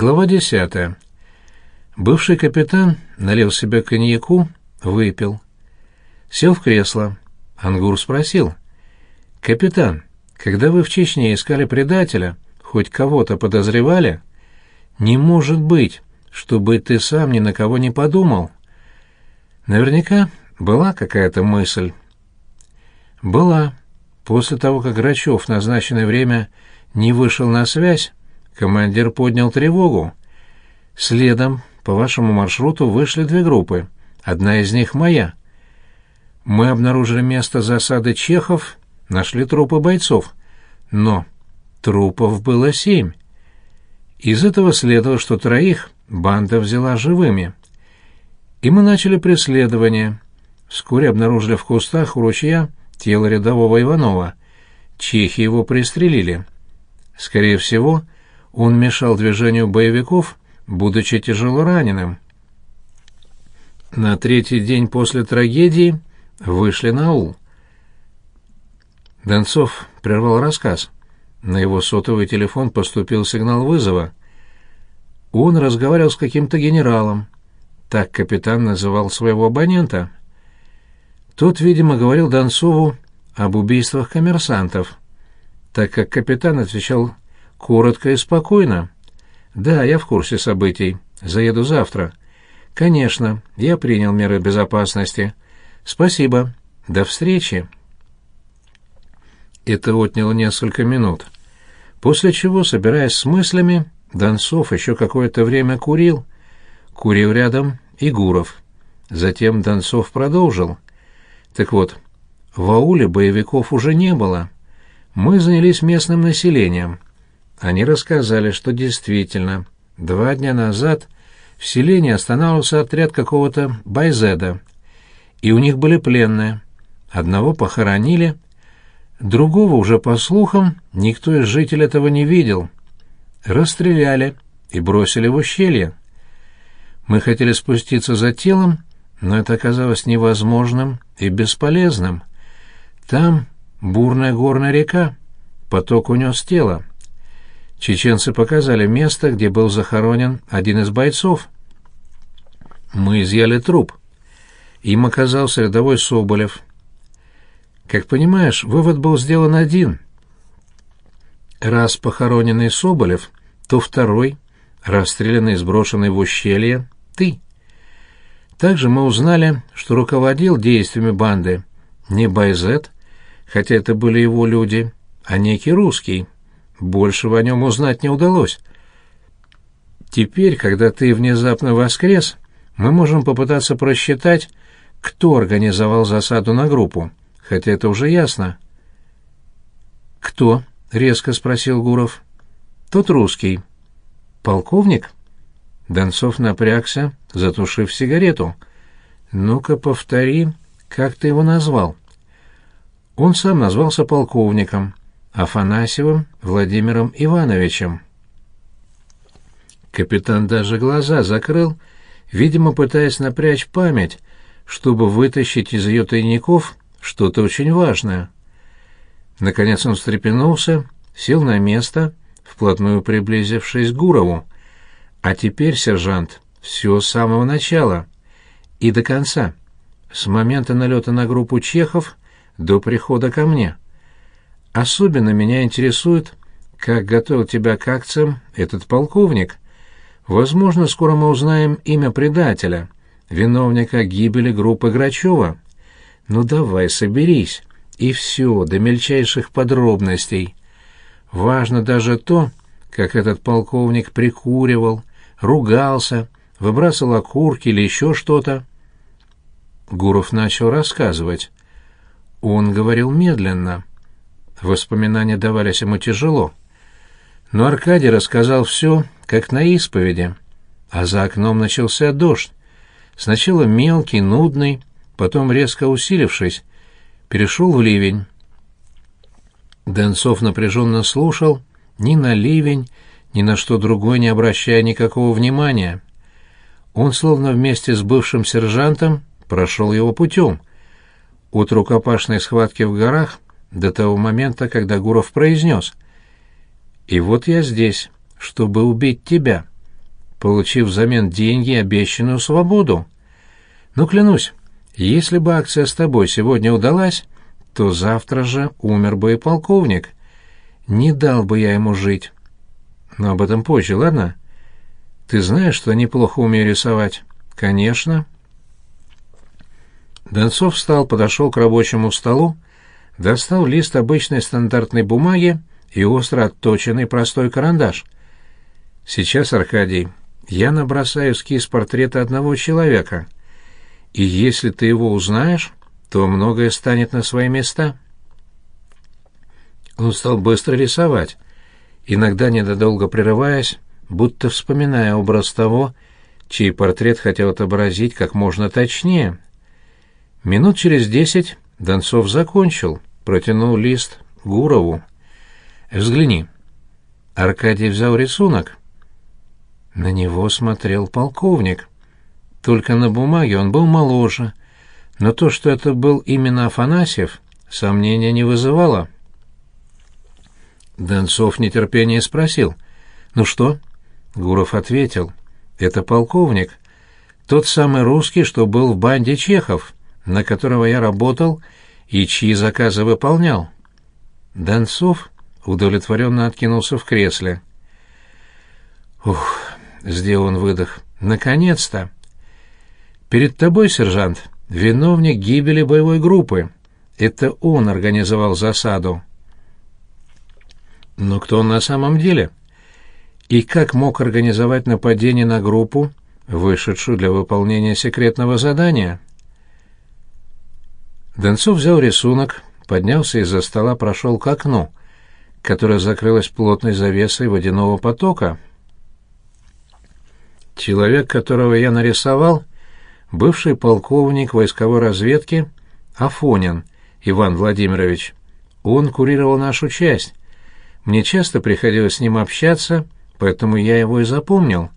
Глава десятая. Бывший капитан налил себе коньяку, выпил. Сел в кресло. Ангур спросил. «Капитан, когда вы в Чечне искали предателя, хоть кого-то подозревали?» «Не может быть, чтобы ты сам ни на кого не подумал». Наверняка была какая-то мысль. Была. После того, как Грачев в назначенное время не вышел на связь, командир поднял тревогу. Следом по вашему маршруту вышли две группы. Одна из них моя. Мы обнаружили место засады чехов, нашли трупы бойцов. Но трупов было семь. Из этого следовало, что троих банда взяла живыми. И мы начали преследование. Вскоре обнаружили в кустах у ручья тело рядового Иванова. Чехи его пристрелили. Скорее всего, он мешал движению боевиков, будучи тяжело раненым. На третий день после трагедии вышли на ул. Донцов прервал рассказ. На его сотовый телефон поступил сигнал вызова. Он разговаривал с каким-то генералом. Так капитан называл своего абонента. Тот, видимо, говорил Донцову об убийствах коммерсантов, так как капитан отвечал коротко и спокойно. «Да, я в курсе событий. Заеду завтра». «Конечно, я принял меры безопасности. Спасибо. До встречи». Это отняло несколько минут. После чего, собираясь с мыслями, Донцов еще какое-то время курил. Курил рядом и Гуров. Затем Донцов продолжил. Так вот, в ауле боевиков уже не было. Мы занялись местным населением. Они рассказали, что действительно, два дня назад в селении останавливался отряд какого-то байзеда, и у них были пленные. Одного похоронили, Другого уже, по слухам, никто из жителей этого не видел. Расстреляли и бросили в ущелье. Мы хотели спуститься за телом, но это оказалось невозможным и бесполезным. Там бурная горная река, поток унес тело. Чеченцы показали место, где был захоронен один из бойцов. Мы изъяли труп. Им оказался рядовой Соболев — как понимаешь, вывод был сделан один. Раз похороненный Соболев, то второй, расстрелянный и сброшенный в ущелье, ты. Также мы узнали, что руководил действиями банды не Байзет, хотя это были его люди, а некий русский. Большего о нем узнать не удалось. Теперь, когда ты внезапно воскрес, мы можем попытаться просчитать, кто организовал засаду на группу хотя это уже ясно. «Кто?» — резко спросил Гуров. «Тот русский». «Полковник?» Донцов напрягся, затушив сигарету. «Ну-ка, повтори, как ты его назвал?» Он сам назвался полковником, Афанасьевым Владимиром Ивановичем. Капитан даже глаза закрыл, видимо, пытаясь напрячь память, чтобы вытащить из ее тайников что-то очень важное. Наконец он встрепенулся, сел на место, вплотную приблизившись к Гурову. А теперь, сержант, все с самого начала и до конца, с момента налета на группу чехов до прихода ко мне. Особенно меня интересует, как готовил тебя к акциям этот полковник. Возможно, скоро мы узнаем имя предателя, виновника гибели группы Грачева. Ну давай, соберись. И все, до мельчайших подробностей. Важно даже то, как этот полковник прикуривал, ругался, выбрасывал окурки или еще что-то. Гуров начал рассказывать. Он говорил медленно. Воспоминания давались ему тяжело. Но Аркадий рассказал все, как на исповеди. А за окном начался дождь. Сначала мелкий, нудный, потом, резко усилившись, перешел в ливень. Донцов напряженно слушал, ни на ливень, ни на что другое не обращая никакого внимания. Он, словно вместе с бывшим сержантом, прошел его путем. От рукопашной схватки в горах до того момента, когда Гуров произнес «И вот я здесь, чтобы убить тебя. получив взамен деньги и обещанную свободу. Но клянусь, если бы акция с тобой сегодня удалась, то завтра же умер бы и полковник. Не дал бы я ему жить. Но об этом позже, ладно? Ты знаешь, что неплохо умею рисовать? Конечно. Донцов встал, подошел к рабочему столу, достал лист обычной стандартной бумаги и остро отточенный простой карандаш. Сейчас, Аркадий, я набросаю эскиз портрета одного человека, и если ты его узнаешь, то многое станет на свои места. Он стал быстро рисовать, иногда недолго прерываясь, будто вспоминая образ того, чей портрет хотел отобразить как можно точнее. Минут через десять Донцов закончил, протянул лист Гурову. «Взгляни». Аркадий взял рисунок. На него смотрел полковник. Только на бумаге он был моложе, но то, что это был именно Афанасьев, сомнения не вызывало. Донцов нетерпение спросил. «Ну что?» Гуров ответил. «Это полковник. Тот самый русский, что был в банде чехов, на которого я работал и чьи заказы выполнял». Донцов удовлетворенно откинулся в кресле. «Ух!» — сделал он выдох. «Наконец-то!» «Перед тобой, сержант, виновник гибели боевой группы. Это он организовал засаду». Но кто он на самом деле? И как мог организовать нападение на группу, вышедшую для выполнения секретного задания? Донцов взял рисунок, поднялся из-за стола, прошел к окну, которое закрылось плотной завесой водяного потока. Человек, которого я нарисовал, бывший полковник войсковой разведки Афонин Иван Владимирович. Он курировал нашу часть, мне часто приходилось с ним общаться, поэтому я его и запомнил.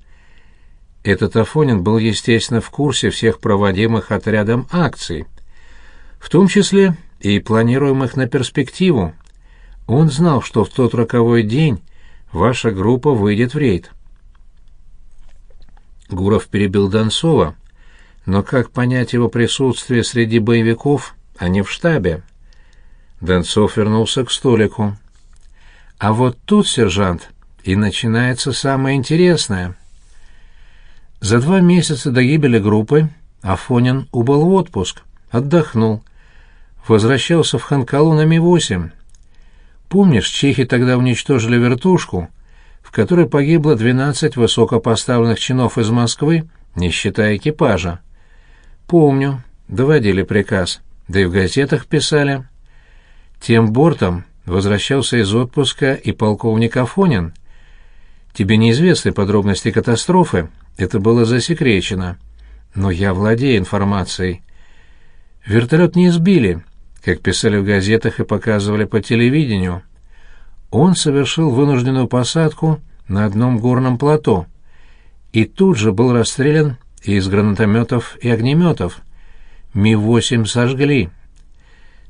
Этот Афонин был, естественно, в курсе всех проводимых отрядом акций, в том числе и планируемых на перспективу. Он знал, что в тот роковой день ваша группа выйдет в рейд. Гуров перебил Донцова, но как понять его присутствие среди боевиков, а не в штабе? Донцов вернулся к столику. А вот тут, сержант, и начинается самое интересное. За два месяца до гибели группы Афонин убыл в отпуск, отдохнул. Возвращался в Ханкалу на Ми-8. Помнишь, чехи тогда уничтожили вертушку, в которой погибло 12 высокопоставленных чинов из Москвы, не считая экипажа? Помню, доводили приказ, да и в газетах писали. Тем бортом возвращался из отпуска и полковник Афонин. Тебе неизвестны подробности катастрофы, это было засекречено. Но я владею информацией. Вертолет не сбили, как писали в газетах и показывали по телевидению. Он совершил вынужденную посадку на одном горном плато и тут же был расстрелян из гранатометов и огнеметов. Ми-8 сожгли.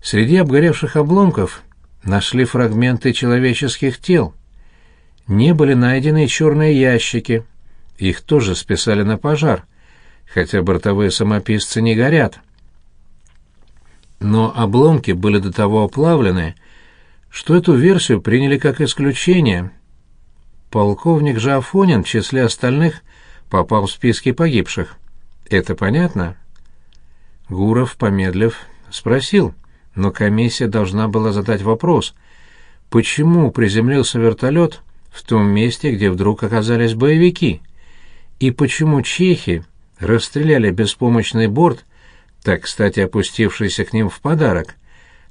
Среди обгоревших обломков нашли фрагменты человеческих тел. Не были найдены черные ящики. Их тоже списали на пожар, хотя бортовые самописцы не горят. Но обломки были до того оплавлены, что эту версию приняли как исключение. Полковник же Афонин в числе остальных попал в списки погибших. Это понятно? Гуров, помедлив, спросил — но комиссия должна была задать вопрос, почему приземлился вертолет в том месте, где вдруг оказались боевики, и почему чехи расстреляли беспомощный борт, так, кстати, опустившийся к ним в подарок,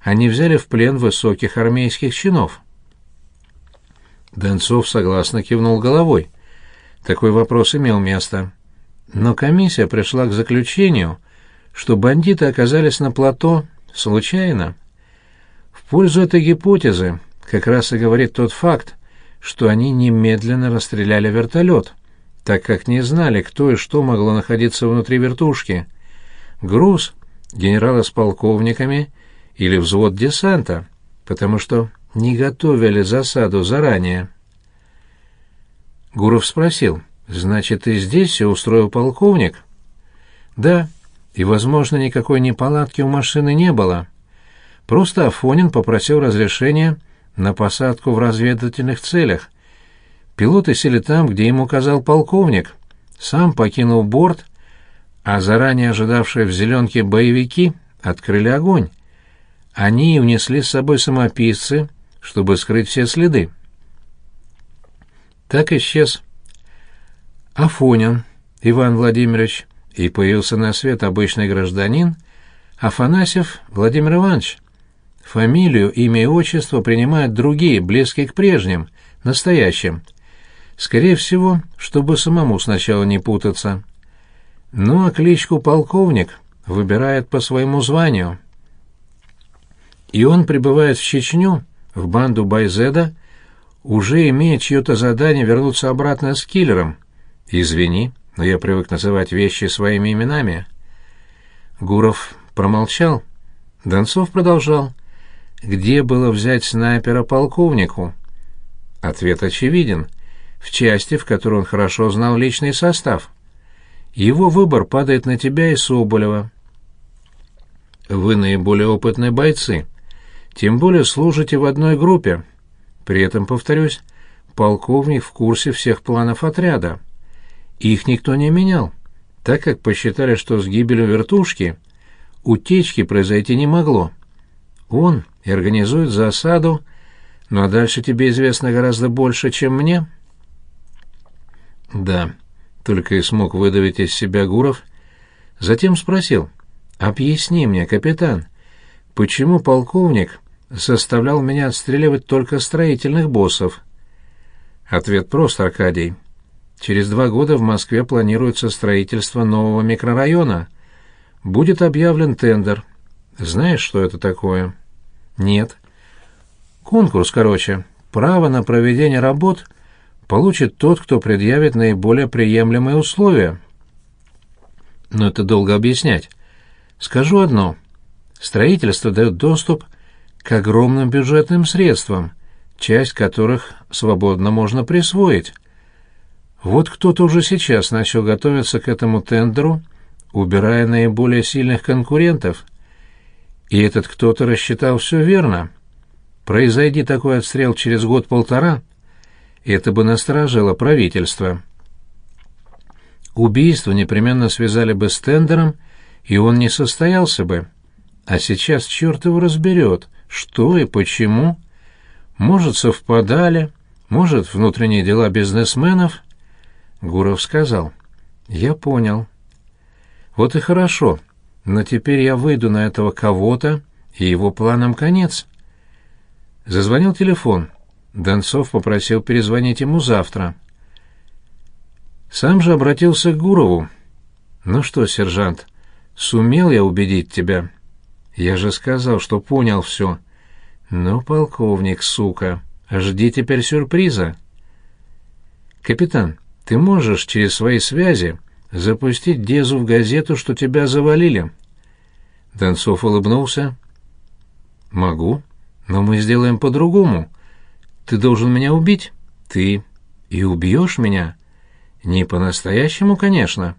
они взяли в плен высоких армейских чинов. Донцов согласно кивнул головой. Такой вопрос имел место. Но комиссия пришла к заключению, что бандиты оказались на плато Случайно? В пользу этой гипотезы как раз и говорит тот факт, что они немедленно расстреляли вертолет, так как не знали, кто и что могло находиться внутри вертушки. Груз, генералы с полковниками или взвод десанта, потому что не готовили засаду заранее. Гуров спросил, Значит, и здесь все устроил полковник? Да, и, возможно, никакой неполадки у машины не было. Просто Афонин попросил разрешения на посадку в разведывательных целях. Пилоты сели там, где им указал полковник. Сам покинул борт, а заранее ожидавшие в зеленке боевики открыли огонь. Они унесли с собой самописцы, чтобы скрыть все следы. Так исчез Афонин Иван Владимирович, и появился на свет обычный гражданин Афанасьев Владимир Иванович. Фамилию, имя и отчество принимают другие, близкие к прежним, настоящим. Скорее всего, чтобы самому сначала не путаться. Ну а кличку полковник выбирает по своему званию. И он прибывает в Чечню, в банду Байзеда, уже имея чье-то задание вернуться обратно с киллером. Извини, но я привык называть вещи своими именами. Гуров промолчал. Донцов продолжал. Где было взять снайпера полковнику? Ответ очевиден. В части, в которой он хорошо знал личный состав. Его выбор падает на тебя и Соболева. Вы наиболее опытные бойцы. Тем более служите в одной группе. При этом, повторюсь, полковник в курсе всех планов отряда. Их никто не менял, так как посчитали, что с гибелью вертушки утечки произойти не могло. Он и организует засаду, а дальше тебе известно гораздо больше, чем мне. Да, только и смог выдавить из себя Гуров. Затем спросил, «Объясни мне, капитан, почему полковник заставлял меня отстреливать только строительных боссов. Ответ прост, Аркадий. Через два года в Москве планируется строительство нового микрорайона. Будет объявлен тендер. Знаешь, что это такое? Нет. Конкурс, короче. Право на проведение работ получит тот, кто предъявит наиболее приемлемые условия. Но это долго объяснять. Скажу одно. Строительство дает доступ к огромным бюджетным средствам, часть которых свободно можно присвоить. Вот кто-то уже сейчас начал готовиться к этому тендеру, убирая наиболее сильных конкурентов. И этот кто-то рассчитал все верно. Произойди такой отстрел через год-полтора, это бы насторожило правительство. Убийство непременно связали бы с тендером, и он не состоялся бы. А сейчас черт его разберет — что и почему. Может, совпадали, может, внутренние дела бизнесменов. Гуров сказал, «Я понял». «Вот и хорошо, но теперь я выйду на этого кого-то, и его планам конец». Зазвонил телефон. Донцов попросил перезвонить ему завтра. Сам же обратился к Гурову. «Ну что, сержант, сумел я убедить тебя?» Я же сказал, что понял все. Ну, полковник, сука, жди теперь сюрприза. Капитан, ты можешь через свои связи запустить Дезу в газету, что тебя завалили? Донцов улыбнулся. Могу, но мы сделаем по-другому. Ты должен меня убить. Ты и убьешь меня? Не по-настоящему, конечно.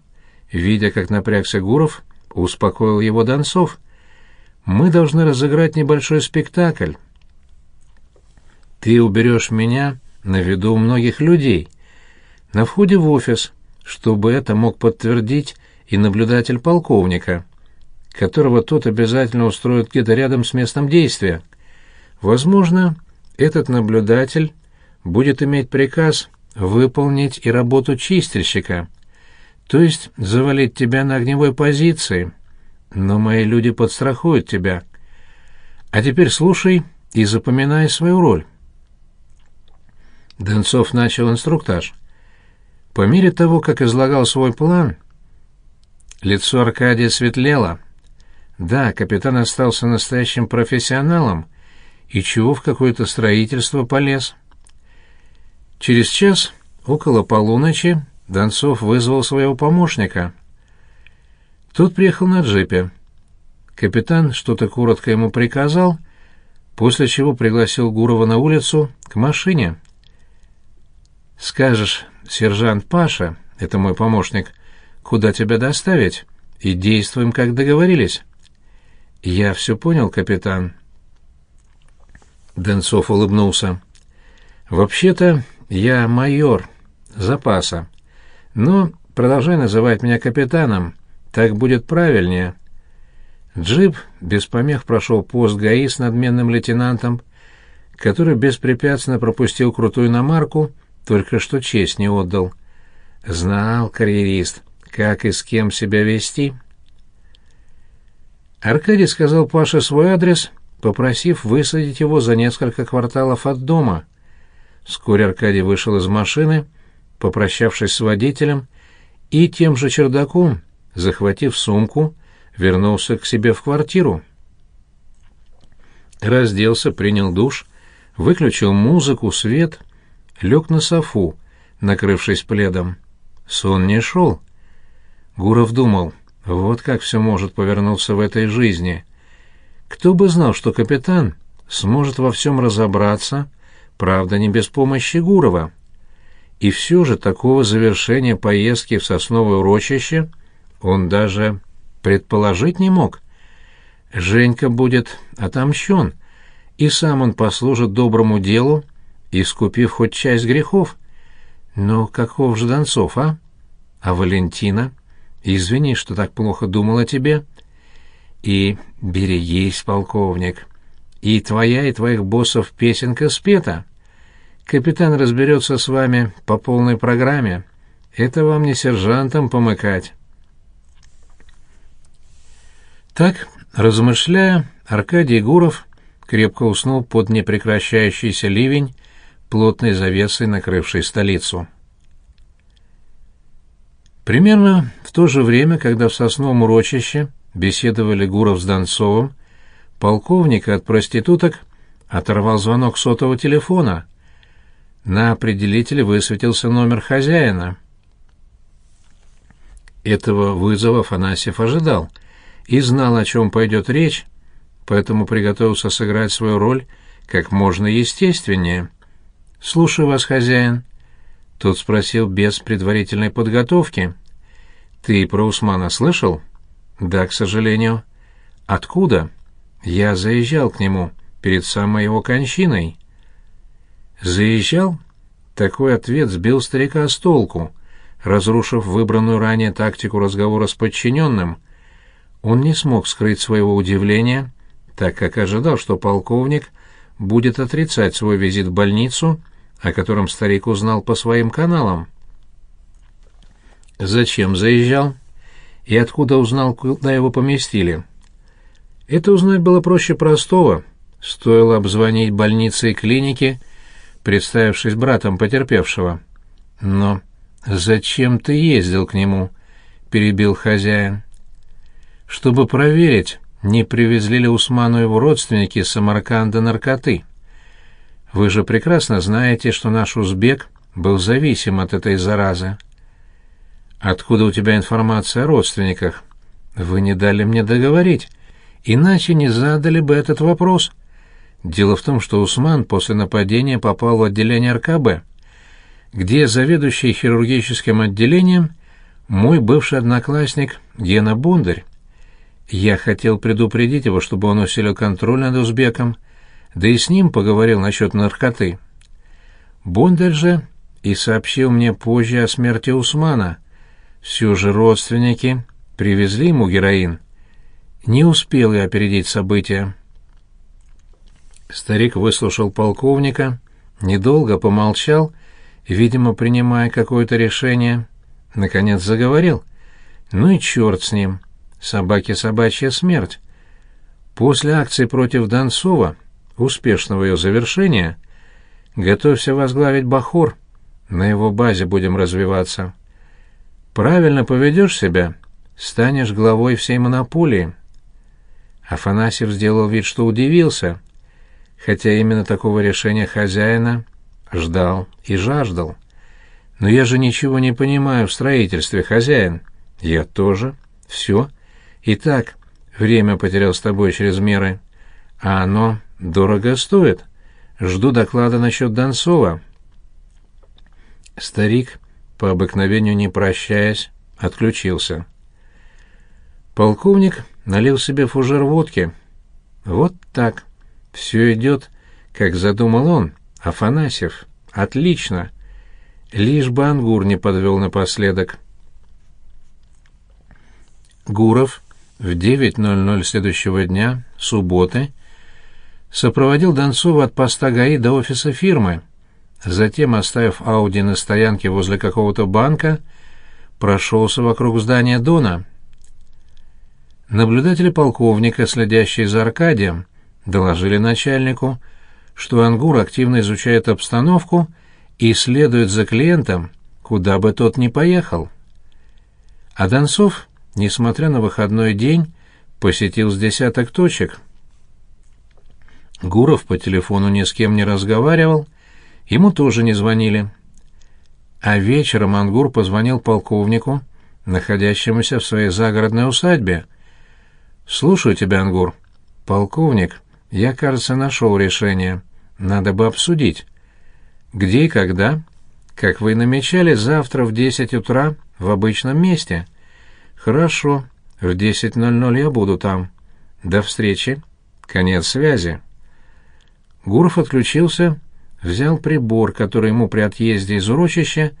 Видя, как напрягся Гуров, успокоил его Донцов — мы должны разыграть небольшой спектакль. Ты уберешь меня на виду у многих людей, на входе в офис, чтобы это мог подтвердить и наблюдатель полковника, которого тот обязательно устроит где-то рядом с местом действия. Возможно, этот наблюдатель будет иметь приказ выполнить и работу чистильщика, то есть завалить тебя на огневой позиции. Но мои люди подстрахуют тебя. А теперь слушай и запоминай свою роль. Донцов начал инструктаж. По мере того, как излагал свой план, лицо Аркадия светлело. Да, капитан остался настоящим профессионалом, и чего в какое-то строительство полез. Через час, около полуночи, Донцов вызвал своего помощника — тот приехал на джипе. Капитан что-то коротко ему приказал, после чего пригласил Гурова на улицу к машине. «Скажешь, сержант Паша, это мой помощник, куда тебя доставить, и действуем, как договорились». «Я все понял, капитан». Донцов улыбнулся. «Вообще-то я майор запаса, но продолжай называть меня капитаном, так будет правильнее». Джип без помех прошел пост ГАИ с надменным лейтенантом, который беспрепятственно пропустил крутую иномарку, только что честь не отдал. Знал карьерист, как и с кем себя вести. Аркадий сказал Паше свой адрес, попросив высадить его за несколько кварталов от дома. Вскоре Аркадий вышел из машины, попрощавшись с водителем, и тем же чердаком, захватив сумку, вернулся к себе в квартиру. Разделся, принял душ, выключил музыку, свет, лег на софу, накрывшись пледом. Сон не шел. Гуров думал, вот как все может повернуться в этой жизни. Кто бы знал, что капитан сможет во всем разобраться, правда, не без помощи Гурова. И все же такого завершения поездки в сосновое урочище он даже предположить не мог. Женька будет отомщен, и сам он послужит доброму делу, искупив хоть часть грехов. Но каков же Донцов, а? А Валентина? Извини, что так плохо думал о тебе. И берегись, полковник. И твоя, и твоих боссов песенка спета. Капитан разберется с вами по полной программе. Это вам не сержантам помыкать». Так, размышляя, Аркадий Гуров крепко уснул под непрекращающийся ливень, плотной завесой накрывшей столицу. Примерно в то же время, когда в сосновом урочище беседовали Гуров с Донцовым, полковника от проституток оторвал звонок сотового телефона. На определителе высветился номер хозяина. Этого вызова Афанасьев ожидал — и знал, о чем пойдет речь, поэтому приготовился сыграть свою роль как можно естественнее. «Слушаю вас, хозяин». Тот спросил без предварительной подготовки. «Ты про Усмана слышал?» «Да, к сожалению». «Откуда?» «Я заезжал к нему перед самой его кончиной». «Заезжал?» Такой ответ сбил старика с толку, разрушив выбранную ранее тактику разговора с подчиненным — он не смог скрыть своего удивления, так как ожидал, что полковник будет отрицать свой визит в больницу, о котором старик узнал по своим каналам. Зачем заезжал? И откуда узнал, куда его поместили? Это узнать было проще простого. Стоило обзвонить больницы и клиники, представившись братом потерпевшего. Но зачем ты ездил к нему? перебил хозяин чтобы проверить, не привезли ли Усману его родственники из Самарканда наркоты. Вы же прекрасно знаете, что наш узбек был зависим от этой заразы. Откуда у тебя информация о родственниках? Вы не дали мне договорить, иначе не задали бы этот вопрос. Дело в том, что Усман после нападения попал в отделение РКБ, где заведующий хирургическим отделением мой бывший одноклассник Гена Бондарь. Я хотел предупредить его, чтобы он усилил контроль над узбеком, да и с ним поговорил насчет наркоты. Бондарь же и сообщил мне позже о смерти Усмана. Все же родственники привезли ему героин. Не успел я опередить события. Старик выслушал полковника, недолго помолчал, видимо, принимая какое-то решение. Наконец заговорил. «Ну и черт с ним!» собаке собачья смерть. После акции против Донцова, успешного ее завершения, готовься возглавить Бахор. На его базе будем развиваться. Правильно поведешь себя, станешь главой всей монополии. Афанасьев сделал вид, что удивился, хотя именно такого решения хозяина ждал и жаждал. Но я же ничего не понимаю в строительстве, хозяин. Я тоже. Все. Итак, время потерял с тобой через меры, а оно дорого стоит. Жду доклада насчет Донцова. Старик по обыкновению не прощаясь, отключился. Полковник налил себе фужер водки. Вот так. Все идет, как задумал он, Афанасьев. Отлично. Лишь бы Ангур не подвел напоследок. Гуров в 9.00 следующего дня, субботы, сопроводил Донцова от поста ГАИ до офиса фирмы. Затем, оставив Ауди на стоянке возле какого-то банка, прошелся вокруг здания Дона. Наблюдатели полковника, следящие за Аркадием, доложили начальнику, что Ангур активно изучает обстановку и следует за клиентом, куда бы тот ни поехал. А Донцов, несмотря на выходной день, посетил с десяток точек. Гуров по телефону ни с кем не разговаривал, ему тоже не звонили. А вечером Ангур позвонил полковнику, находящемуся в своей загородной усадьбе. «Слушаю тебя, Ангур». «Полковник, я, кажется, нашел решение. Надо бы обсудить. Где и когда? Как вы намечали, завтра в десять утра в обычном месте. Хорошо. В десять ноль ноль я буду там. До встречи. Конец связи. Гуров отключился, взял прибор, который ему при отъезде из урочища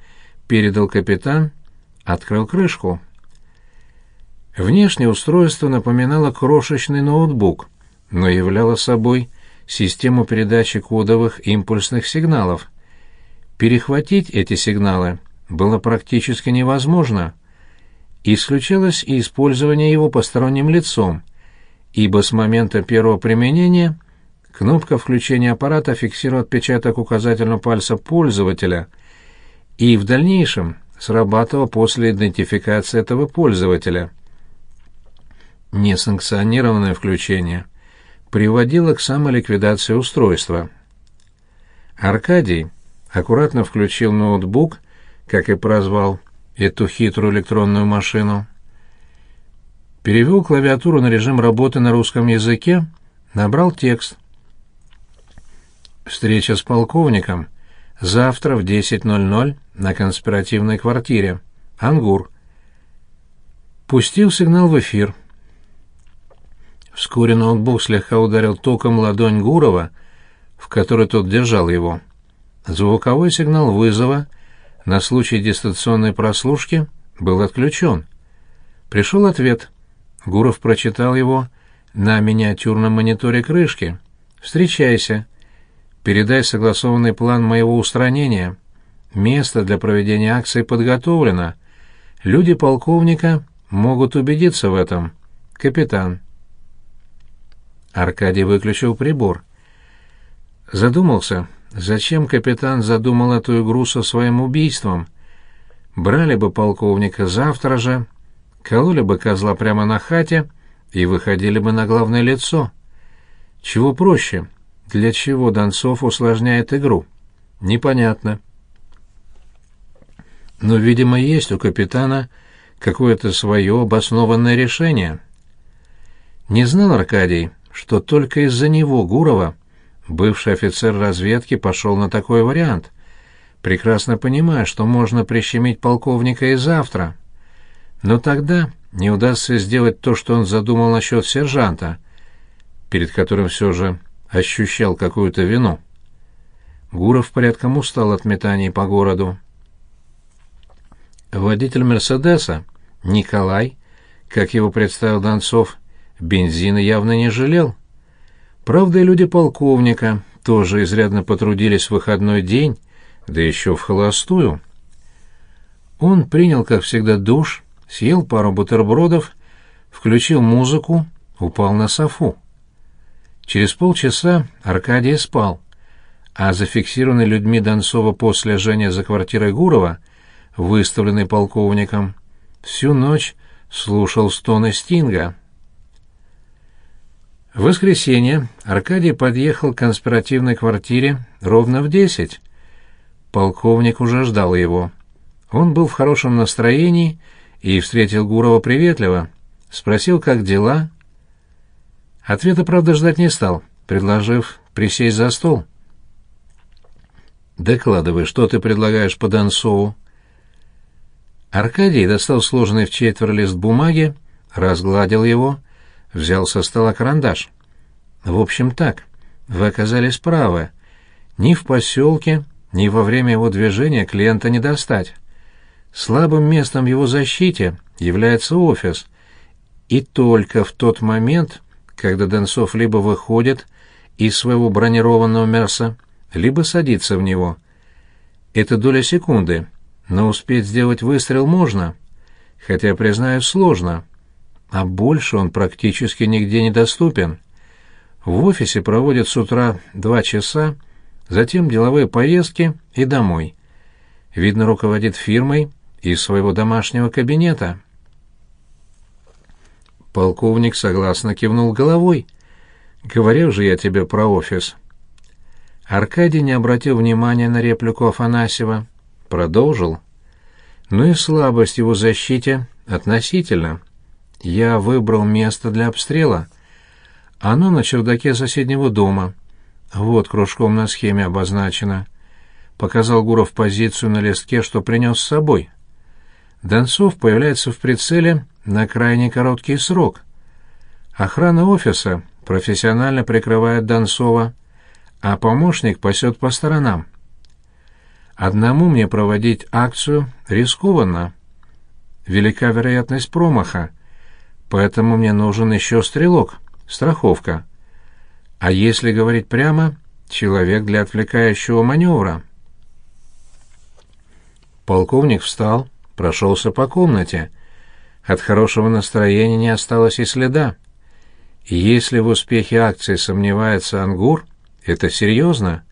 передал капитан, открыл крышку. Внешнее устройство напоминало крошечный ноутбук, но являло собой систему передачи кодовых импульсных сигналов. Перехватить эти сигналы было практически невозможно. Исключалось и использование его посторонним лицом, ибо с момента первого применения кнопка включения аппарата фиксирует отпечаток указательного пальца пользователя и в дальнейшем срабатывала после идентификации этого пользователя. Несанкционированное включение – приводило к самоликвидации устройства. Аркадий аккуратно включил ноутбук, как и прозвал эту хитрую электронную машину, перевел клавиатуру на режим работы на русском языке, набрал текст. Встреча с полковником завтра в 10.00 на конспиративной квартире. Ангур. Пустил сигнал в эфир. Вскоре ноутбук слегка ударил током ладонь Гурова, в которой тот держал его. Звуковой сигнал вызова на случай дистанционной прослушки был отключен. Пришел ответ. Гуров прочитал его на миниатюрном мониторе крышки. «Встречайся. Передай согласованный план моего устранения. Место для проведения акции подготовлено. Люди полковника могут убедиться в этом. Капитан». Аркадий выключил прибор. Задумался, зачем капитан задумал эту игру со своим убийством. Брали бы полковника завтра же, кололи бы козла прямо на хате и выходили бы на главное лицо. Чего проще? Для чего Донцов усложняет игру? Непонятно. Но, видимо, есть у капитана какое-то свое обоснованное решение. Не знал Аркадий, что только из-за него Гурова бывший офицер разведки пошел на такой вариант, прекрасно понимая, что можно прищемить полковника и завтра. Но тогда не удастся сделать то, что он задумал насчет сержанта, перед которым все же ощущал какую-то вину. Гуров порядком устал от метаний по городу. Водитель «Мерседеса» Николай, как его представил Донцов, бензина явно не жалел. Правда, и люди полковника тоже изрядно потрудились в выходной день, да еще в холостую. Он принял, как всегда, душ, съел пару бутербродов, включил музыку, упал на софу. Через полчаса Аркадий спал, а зафиксированный людьми Донцова после Женя за квартирой Гурова, выставленный полковником, всю ночь слушал стоны Стинга. В воскресенье Аркадий подъехал к конспиративной квартире ровно в десять. Полковник уже ждал его. Он был в хорошем настроении и встретил Гурова приветливо, спросил, как дела. Ответа, правда, ждать не стал, предложив присесть за стол. «Докладывай, что ты предлагаешь по Донцову?» Аркадий достал сложенный в четверо лист бумаги, разгладил его, взял со стола карандаш. В общем так, вы оказались правы. Ни в поселке, ни во время его движения клиента не достать. Слабым местом в его защите является офис. И только в тот момент, когда Донцов либо выходит из своего бронированного Мерса, либо садится в него. Это доля секунды, но успеть сделать выстрел можно, хотя, признаю, сложно. А больше он практически нигде не доступен. В офисе проводят с утра два часа, затем деловые поездки и домой. Видно, руководит фирмой из своего домашнего кабинета. Полковник согласно кивнул головой. «Говорил же я тебе про офис». Аркадий не обратил внимания на реплику Афанасьева. Продолжил. «Ну и слабость его защите относительно. Я выбрал место для обстрела. Оно на чердаке соседнего дома. Вот кружком на схеме обозначено». Показал Гуров позицию на листке, что принес с собой. Донцов появляется в прицеле на крайне короткий срок. Охрана офиса профессионально прикрывает Донцова, а помощник пасет по сторонам. Одному мне проводить акцию рискованно. Велика вероятность промаха, поэтому мне нужен еще стрелок, страховка. А если говорить прямо, человек для отвлекающего маневра. Полковник встал, прошелся по комнате. От хорошего настроения не осталось и следа. Если в успехе акции сомневается Ангур, это серьезно.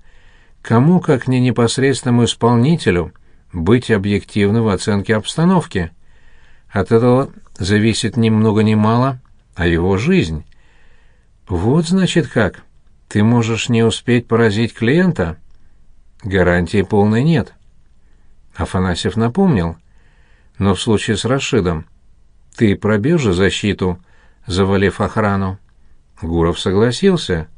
Кому, как не непосредственному исполнителю, быть объективным в оценке обстановки? От этого зависит ни много ни мало, а его жизнь. Вот значит как. Ты можешь не успеть поразить клиента? Гарантии полной нет. Афанасьев напомнил — но в случае с Рашидом ты пробил же защиту, завалив охрану. Гуров согласился.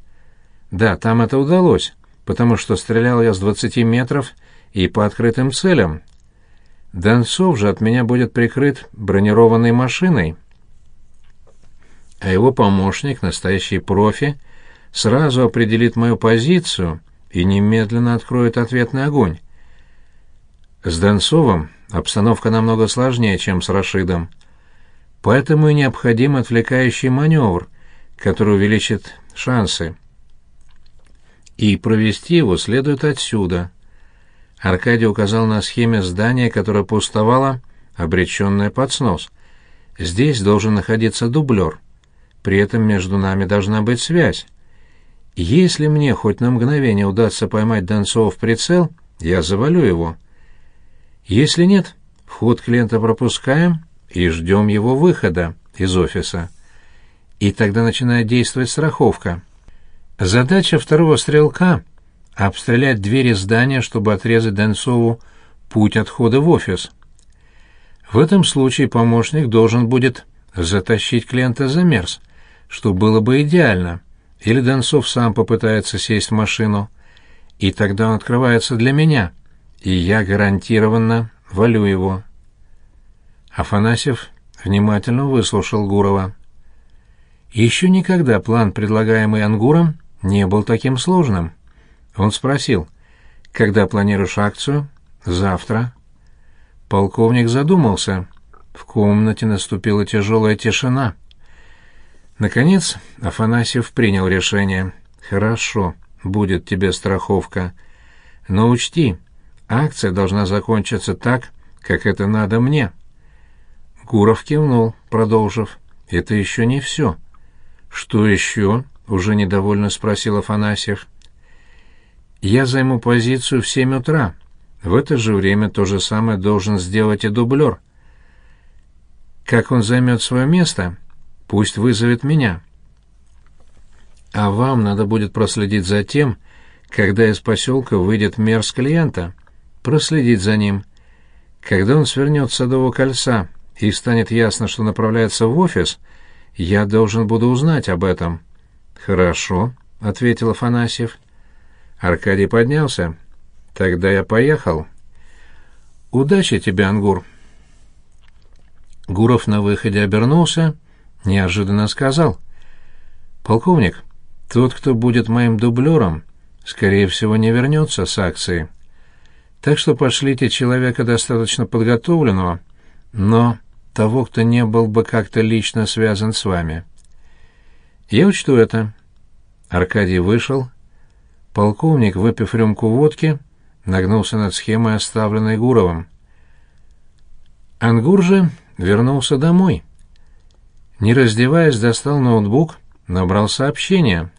Да, там это удалось, потому что стрелял я с двадцати метров и по открытым целям. Донцов же от меня будет прикрыт бронированной машиной. А его помощник, настоящий профи, сразу определит мою позицию и немедленно откроет ответный огонь. С Донцовым Обстановка намного сложнее, чем с Рашидом. Поэтому и необходим отвлекающий маневр, который увеличит шансы. И провести его следует отсюда. Аркадий указал на схеме здания, которое пустовало, обреченное под снос. Здесь должен находиться дублер. При этом между нами должна быть связь. Если мне хоть на мгновение удастся поймать Донцова в прицел, я завалю его. Если нет, вход клиента пропускаем и ждем его выхода из офиса. И тогда начинает действовать страховка. Задача второго стрелка — обстрелять двери здания, чтобы отрезать Донцову путь отхода в офис. В этом случае помощник должен будет затащить клиента за мерз, что было бы идеально, или Донцов сам попытается сесть в машину, и тогда он открывается для меня — и я гарантированно валю его. Афанасьев внимательно выслушал Гурова. Еще никогда план, предлагаемый Ангуром, не был таким сложным. Он спросил, «Когда планируешь акцию?» «Завтра». Полковник задумался. В комнате наступила тяжелая тишина. Наконец Афанасьев принял решение. «Хорошо, будет тебе страховка. Но учти, Акция должна закончиться так, как это надо мне. Гуров кивнул, продолжив. Это еще не все. Что еще? Уже недовольно спросил Афанасьев. Я займу позицию в семь утра. В это же время то же самое должен сделать и дублер. Как он займет свое место, пусть вызовет меня. А вам надо будет проследить за тем, когда из поселка выйдет мэр с клиента проследить за ним. Когда он свернет с Садового кольца и станет ясно, что направляется в офис, я должен буду узнать об этом. Хорошо, ответил Афанасьев. Аркадий поднялся. Тогда я поехал. Удачи тебе, Ангур. Гуров на выходе обернулся, неожиданно сказал. «Полковник, тот, кто будет моим дублером, скорее всего, не вернется с акции. Так что пошлите человека достаточно подготовленного, но того, кто не был бы как-то лично связан с вами. Я учту это». Аркадий вышел. Полковник, выпив рюмку водки, нагнулся над схемой, оставленной Гуровым. Ангур же вернулся домой. Не раздеваясь, достал ноутбук, набрал сообщение.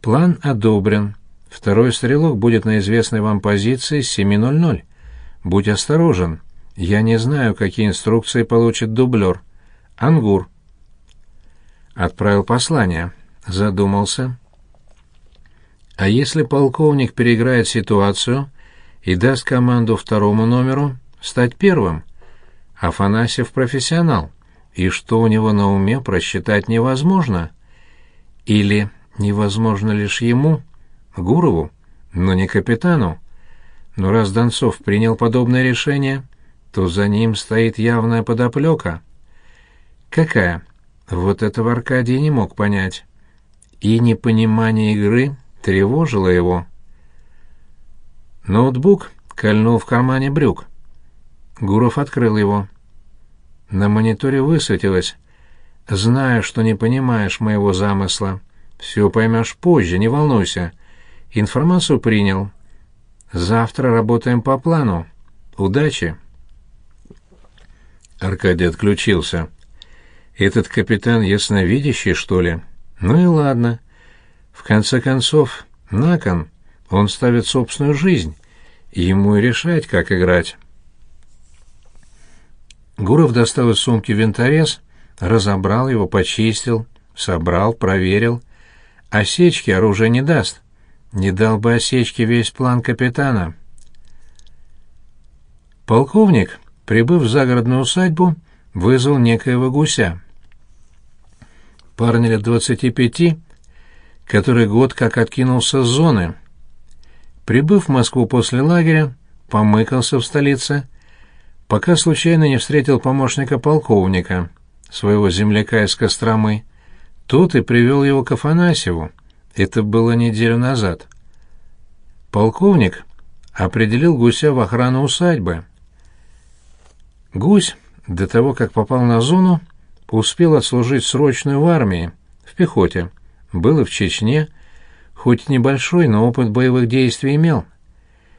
План одобрен. Второй стрелок будет на известной вам позиции с 7.00. Будь осторожен. Я не знаю, какие инструкции получит дублер. Ангур. Отправил послание. Задумался. А если полковник переиграет ситуацию и даст команду второму номеру стать первым? Афанасьев профессионал, и что у него на уме просчитать невозможно. Или невозможно лишь ему, Гурову, но не капитану. Но раз Донцов принял подобное решение, то за ним стоит явная подоплека. Какая? Вот этого Аркадий не мог понять. И непонимание игры тревожило его. Ноутбук кольнул в кармане брюк. Гуров открыл его. На мониторе высветилось. «Знаю, что не понимаешь моего замысла. Все поймешь позже, не волнуйся. Информацию принял. Завтра работаем по плану. Удачи!» Аркадий отключился. «Этот капитан ясновидящий, что ли? Ну и ладно. В конце концов, на кон он ставит собственную жизнь. Ему и решать, как играть». Гуров достал из сумки винторез, разобрал его, почистил, собрал, проверил. Осечки оружие не даст. Не дал бы осечки весь план капитана. Полковник, прибыв в загородную усадьбу, вызвал некоего гуся. Парня лет двадцати пяти, который год как откинулся с зоны. Прибыв в Москву после лагеря, помыкался в столице, пока случайно не встретил помощника полковника, своего земляка из Костромы. Тот и привел его к Афанасьеву. Это было неделю назад. Полковник определил гуся в охрану усадьбы. Гусь, до того, как попал на зону, успел отслужить срочную в армии, в пехоте. Был и в Чечне, хоть небольшой, но опыт боевых действий имел.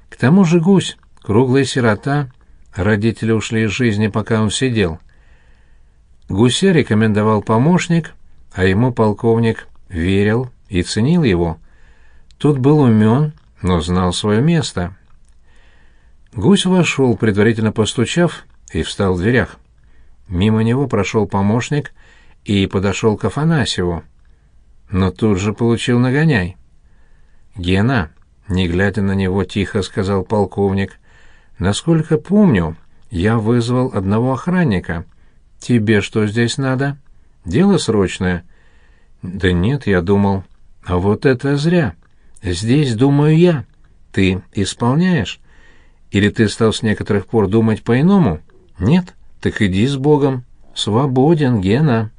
К тому же гусь, круглая сирота, Родители ушли из жизни, пока он сидел. Гуся рекомендовал помощник, а ему полковник верил и ценил его. Тут был умен, но знал свое место. Гусь вошел, предварительно постучав, и встал в дверях. Мимо него прошел помощник и подошел к Афанасьеву. Но тут же получил нагоняй. «Гена», — не глядя на него, тихо сказал полковник, Насколько помню, я вызвал одного охранника. Тебе что здесь надо? Дело срочное. Да нет, я думал. А вот это зря. Здесь думаю я. Ты исполняешь? Или ты стал с некоторых пор думать по-иному? Нет? Так иди с Богом. Свободен, Гена.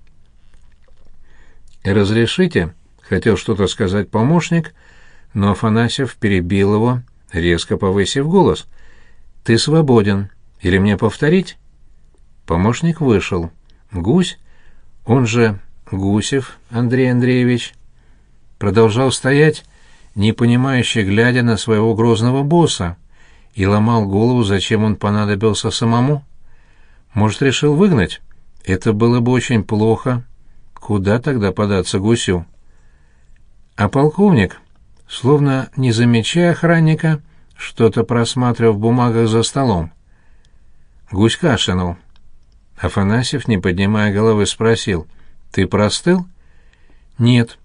Разрешите? Хотел что-то сказать помощник, но Афанасьев перебил его, резко повысив голос — «Ты свободен. Или мне повторить?» Помощник вышел. Гусь, он же Гусев Андрей Андреевич, продолжал стоять, не понимающе глядя на своего грозного босса, и ломал голову, зачем он понадобился самому. Может, решил выгнать? Это было бы очень плохо. Куда тогда податься гусю? А полковник, словно не замечая охранника, что-то просматривал в бумагах за столом. Гусь кашлянул. Афанасьев, не поднимая головы, спросил, «Ты простыл?» «Нет».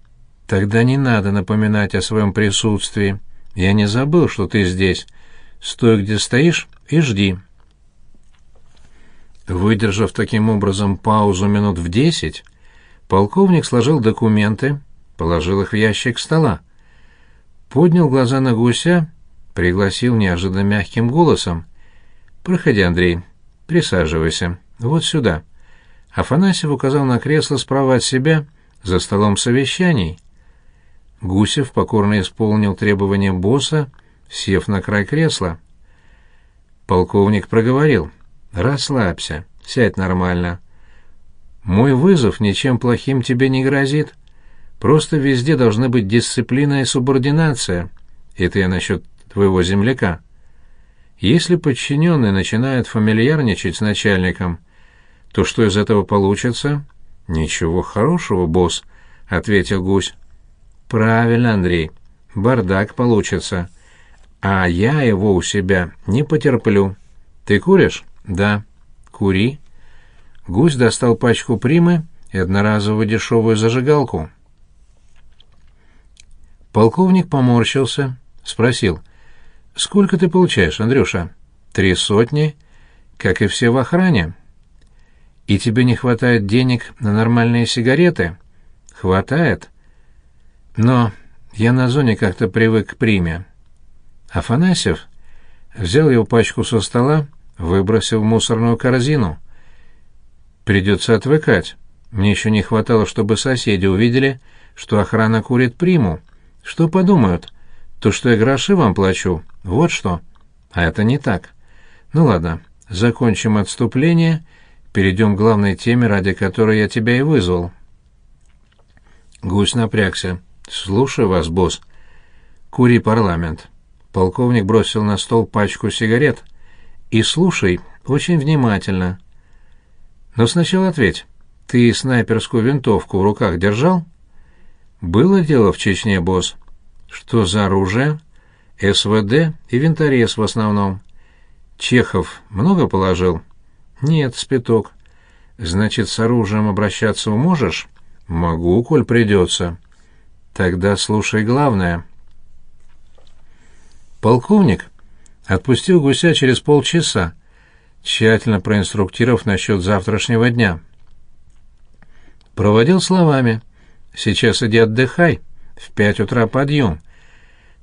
«Тогда не надо напоминать о своем присутствии. Я не забыл, что ты здесь. Стой, где стоишь, и жди». Выдержав таким образом паузу минут в десять, полковник сложил документы, положил их в ящик стола, поднял глаза на гуся пригласил неожиданно мягким голосом. «Проходи, Андрей, присаживайся. Вот сюда». Афанасьев указал на кресло справа от себя, за столом совещаний. Гусев покорно исполнил требования босса, сев на край кресла. Полковник проговорил. «Расслабься, сядь нормально. Мой вызов ничем плохим тебе не грозит. Просто везде должны быть дисциплина и субординация. Это я насчет твоего земляка. Если подчиненный начинает фамильярничать с начальником, то что из этого получится? Ничего хорошего, босс, ответил гусь. Правильно, Андрей. Бардак получится. А я его у себя не потерплю. Ты куришь? Да. Кури. Гусь достал пачку примы и одноразовую дешевую зажигалку. Полковник поморщился, спросил. «Сколько ты получаешь, Андрюша?» «Три сотни, как и все в охране». «И тебе не хватает денег на нормальные сигареты?» «Хватает. Но я на зоне как-то привык к приме». Афанасьев взял его пачку со стола, выбросил в мусорную корзину. «Придется отвыкать. Мне еще не хватало, чтобы соседи увидели, что охрана курит приму». Что подумают? То, что я гроши вам плачу, вот что. А это не так. Ну ладно, закончим отступление, перейдем к главной теме, ради которой я тебя и вызвал. Гусь напрягся. Слушаю вас, босс. Кури парламент. Полковник бросил на стол пачку сигарет. И слушай очень внимательно. Но сначала ответь. Ты снайперскую винтовку в руках держал? — было дело в Чечне, босс. Что за оружие? СВД и винторез в основном. Чехов много положил? Нет, спиток. Значит, с оружием обращаться можешь? Могу, коль придется. Тогда слушай главное. Полковник отпустил гуся через полчаса, тщательно проинструктировав насчет завтрашнего дня. Проводил словами. Сейчас иди отдыхай. В пять утра подъем.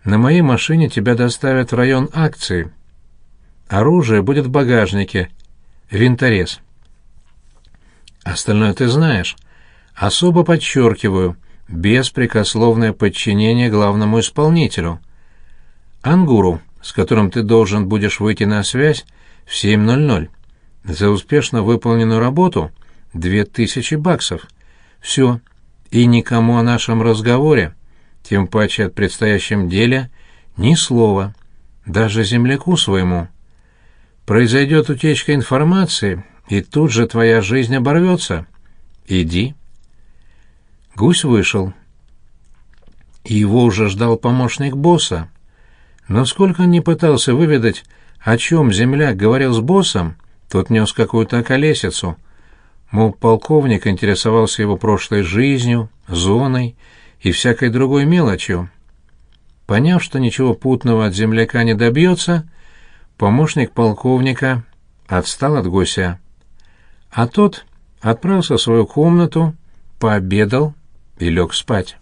На моей машине тебя доставят в район акции. Оружие будет в багажнике. Винторез. Остальное ты знаешь. Особо подчеркиваю, беспрекословное подчинение главному исполнителю. Ангуру, с которым ты должен будешь выйти на связь в 7.00. За успешно выполненную работу — две тысячи баксов. Все и никому о нашем разговоре, тем паче от предстоящем деле, ни слова, даже земляку своему. Произойдет утечка информации, и тут же твоя жизнь оборвется. Иди. Гусь вышел. Его уже ждал помощник босса. Но сколько он не пытался выведать, о чем земляк говорил с боссом, тот нес какую-то околесицу, Мол, полковник интересовался его прошлой жизнью, зоной и всякой другой мелочью. Поняв, что ничего путного от земляка не добьется, помощник полковника отстал от гуся. А тот отправился в свою комнату, пообедал и лег спать.